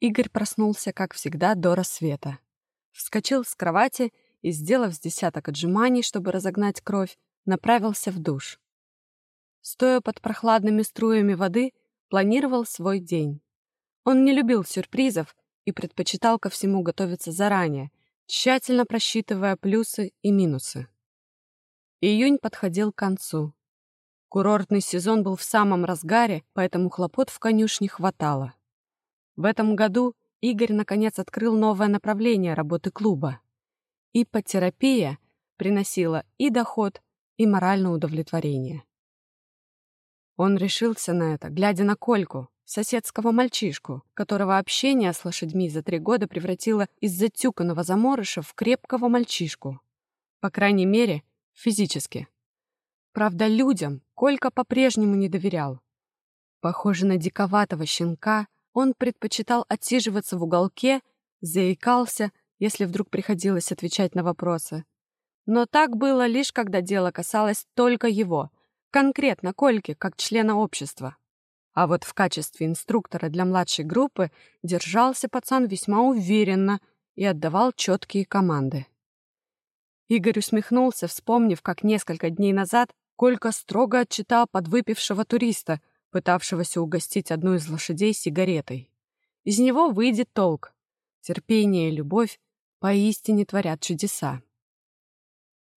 Игорь проснулся, как всегда, до рассвета. Вскочил с кровати и, сделав с десяток отжиманий, чтобы разогнать кровь, направился в душ. Стоя под прохладными струями воды, планировал свой день. Он не любил сюрпризов и предпочитал ко всему готовиться заранее, тщательно просчитывая плюсы и минусы. Июнь подходил к концу. Курортный сезон был в самом разгаре, поэтому хлопот в конюшне хватало. В этом году Игорь наконец открыл новое направление работы клуба. Ипотерапия приносила и доход, и моральное удовлетворение. Он решился на это, глядя на Кольку, соседского мальчишку, которого общение с лошадьми за три года превратило из затюканного заморыша в крепкого мальчишку. По крайней мере, физически. Правда, людям Колька по-прежнему не доверял. Похоже на диковатого щенка, он предпочитал отсиживаться в уголке, заикался, если вдруг приходилось отвечать на вопросы. Но так было лишь когда дело касалось только его, конкретно Кольки, как члена общества. А вот в качестве инструктора для младшей группы держался пацан весьма уверенно и отдавал четкие команды. Игорь усмехнулся, вспомнив, как несколько дней назад Колька строго отчитал подвыпившего туриста, пытавшегося угостить одну из лошадей сигаретой. Из него выйдет толк. Терпение и любовь поистине творят чудеса.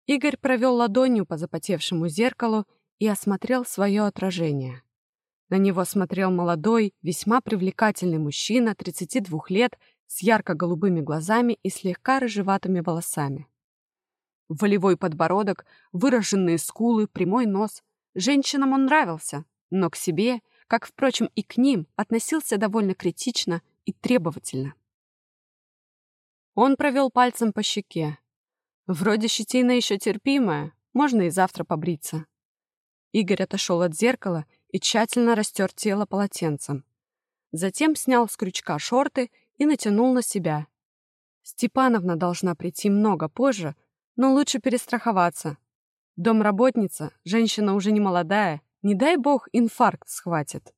Игорь провел ладонью по запотевшему зеркалу и осмотрел свое отражение. На него смотрел молодой, весьма привлекательный мужчина 32 лет с ярко-голубыми глазами и слегка рыжеватыми волосами. Волевой подбородок, выраженные скулы, прямой нос. Женщинам он нравился, но к себе, как, впрочем, и к ним, относился довольно критично и требовательно. Он провел пальцем по щеке. Вроде щетина еще терпимая, можно и завтра побриться. Игорь отошел от зеркала и тщательно растер тело полотенцем. Затем снял с крючка шорты и натянул на себя. Степановна должна прийти много позже, но лучше перестраховаться. Домработница, женщина уже не молодая, не дай бог инфаркт схватит.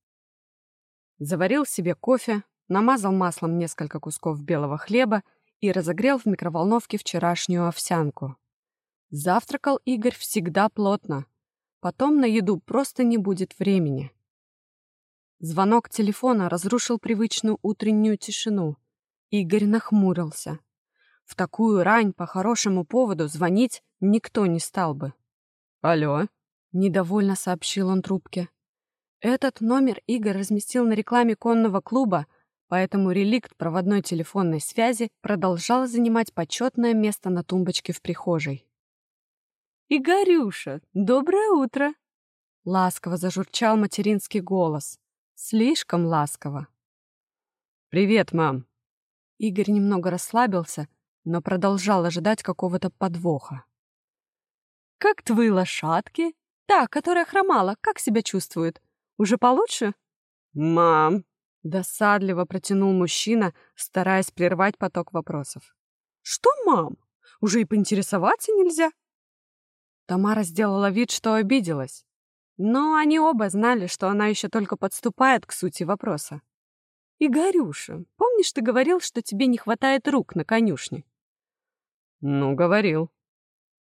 Заварил себе кофе, намазал маслом несколько кусков белого хлеба и разогрел в микроволновке вчерашнюю овсянку. Завтракал Игорь всегда плотно. Потом на еду просто не будет времени. Звонок телефона разрушил привычную утреннюю тишину. Игорь нахмурился. В такую рань по хорошему поводу звонить никто не стал бы. «Алло?» — недовольно сообщил он трубке. Этот номер Игорь разместил на рекламе конного клуба, поэтому реликт проводной телефонной связи продолжал занимать почетное место на тумбочке в прихожей. «Игорюша, доброе утро!» Ласково зажурчал материнский голос. Слишком ласково. «Привет, мам!» Игорь немного расслабился, но продолжал ожидать какого-то подвоха. «Как твои лошадки? Та, которая хромала, как себя чувствует? Уже получше?» «Мам!» — досадливо протянул мужчина, стараясь прервать поток вопросов. «Что, мам? Уже и поинтересоваться нельзя?» Тамара сделала вид, что обиделась. Но они оба знали, что она еще только подступает к сути вопроса. «Игорюша, помнишь, ты говорил, что тебе не хватает рук на конюшне?» «Ну, говорил».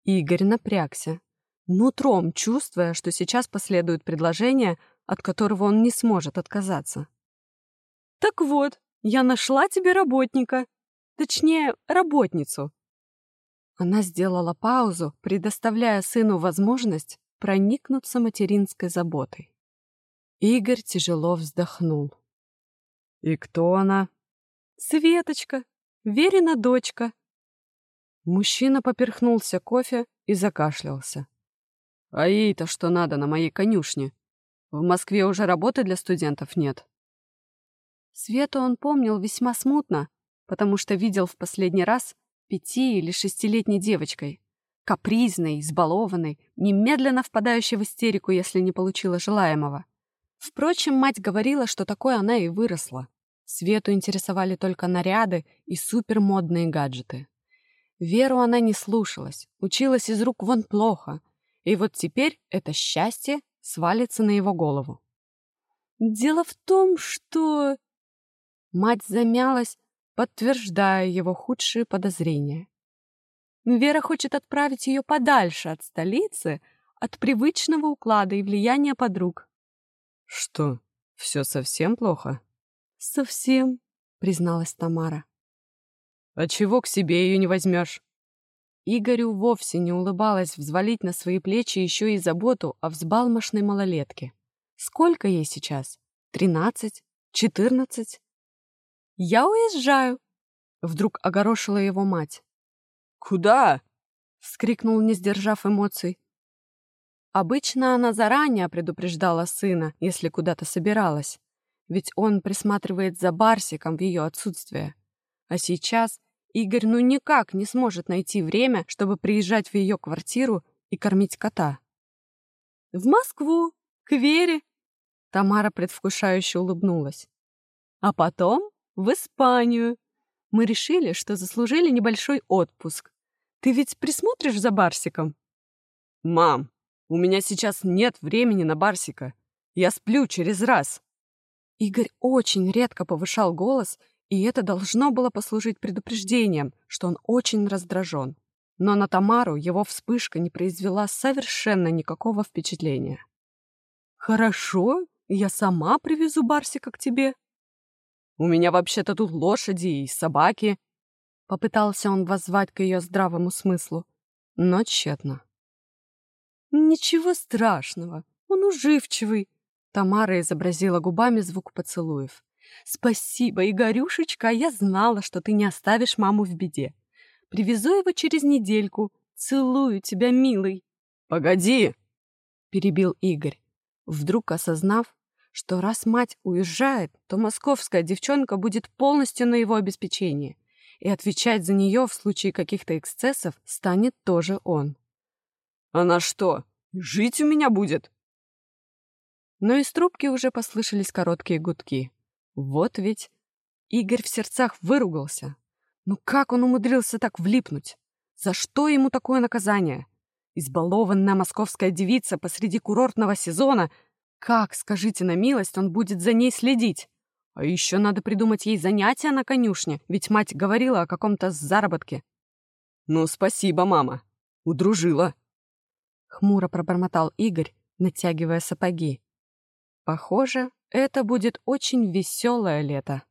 Игорь напрягся, нутром чувствуя, что сейчас последует предложение, от которого он не сможет отказаться. «Так вот, я нашла тебе работника. Точнее, работницу». Она сделала паузу, предоставляя сыну возможность проникнуться материнской заботой. Игорь тяжело вздохнул. «И кто она?» «Светочка, Верина дочка», Мужчина поперхнулся кофе и закашлялся. «А ей-то что надо на моей конюшне? В Москве уже работы для студентов нет». Свету он помнил весьма смутно, потому что видел в последний раз пяти- или шестилетней девочкой, капризной, избалованной, немедленно впадающей в истерику, если не получила желаемого. Впрочем, мать говорила, что такой она и выросла. Свету интересовали только наряды и супермодные гаджеты. Веру она не слушалась, училась из рук вон плохо, и вот теперь это счастье свалится на его голову. «Дело в том, что...» Мать замялась, подтверждая его худшие подозрения. Вера хочет отправить ее подальше от столицы, от привычного уклада и влияния подруг. «Что, все совсем плохо?» «Совсем», — призналась Тамара. «А чего к себе ее не возьмешь?» Игорю вовсе не улыбалось взвалить на свои плечи еще и заботу о взбалмошной малолетке. Сколько ей сейчас? Тринадцать? Четырнадцать? «Я уезжаю!» — вдруг огорошила его мать. «Куда?» — вскрикнул, не сдержав эмоций. Обычно она заранее предупреждала сына, если куда-то собиралась, ведь он присматривает за Барсиком в ее отсутствие. А сейчас Игорь ну никак не сможет найти время, чтобы приезжать в ее квартиру и кормить кота. «В Москву, к Вере!» Тамара предвкушающе улыбнулась. «А потом в Испанию. Мы решили, что заслужили небольшой отпуск. Ты ведь присмотришь за Барсиком?» «Мам, у меня сейчас нет времени на Барсика. Я сплю через раз». Игорь очень редко повышал голос и это должно было послужить предупреждением, что он очень раздражен. Но на Тамару его вспышка не произвела совершенно никакого впечатления. «Хорошо, я сама привезу Барсика к тебе». «У меня вообще-то тут лошади и собаки». Попытался он воззвать к ее здравому смыслу, но тщетно. «Ничего страшного, он уживчивый», Тамара изобразила губами звук поцелуев. «Спасибо, Игорюшечка, я знала, что ты не оставишь маму в беде. Привезу его через недельку. Целую тебя, милый». «Погоди!» — перебил Игорь, вдруг осознав, что раз мать уезжает, то московская девчонка будет полностью на его обеспечении, и отвечать за нее в случае каких-то эксцессов станет тоже он. «Она что, жить у меня будет?» Но из трубки уже послышались короткие гудки. Вот ведь Игорь в сердцах выругался. Ну как он умудрился так влипнуть? За что ему такое наказание? Избалованная московская девица посреди курортного сезона. Как, скажите на милость, он будет за ней следить? А еще надо придумать ей занятия на конюшне, ведь мать говорила о каком-то заработке. «Ну, спасибо, мама. Удружила». Хмуро пробормотал Игорь, натягивая сапоги. Похоже, это будет очень веселое лето.